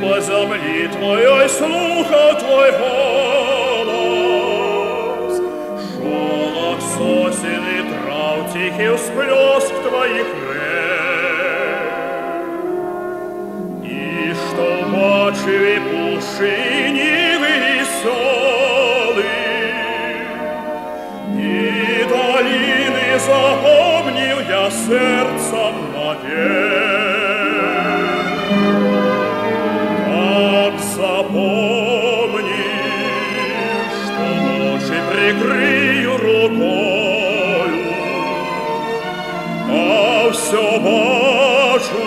по землі твоєї слухав твой голос. Шолох сосен і трав тихий всплеск твоїх рек. І що бачив і пушині веселий, и долины запомнил я сердцем навек. Ночи прикрою рукою, а все бачу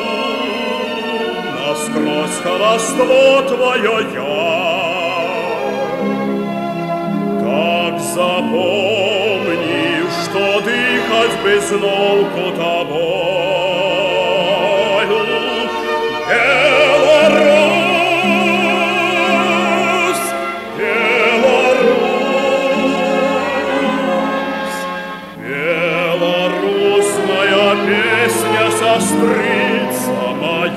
насквозь холоство твое я. Так запомни, что дыхать без нолку тобою. сестрица моя.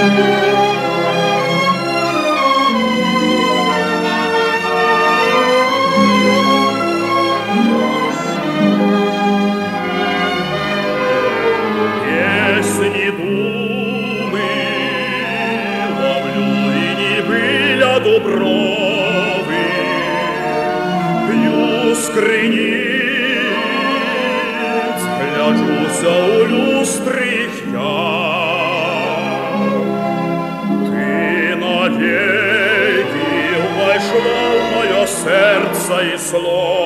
Песни были дубровы, пью скриниц, гляжуся у люстрых я. Ты навеки вошла в мое сердце и слово,